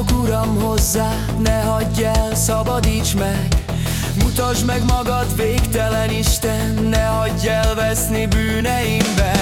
Kiáltok, Uram, hozzá, ne hagyj el, szabadíts meg. Mutasd meg magad, végtelen Isten, ne hagyj el veszni bűneimben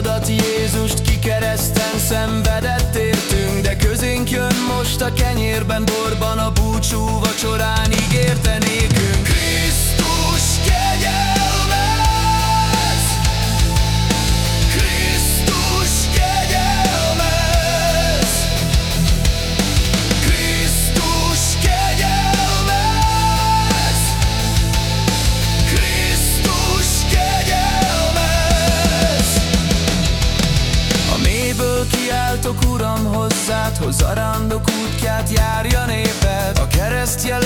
fiadat Jézust Ki kereszten szenvedett értünk De közénk jön most a kenyérben, borban A búcsú vacsorán Hogy zarándok útját járja néped A keresztje.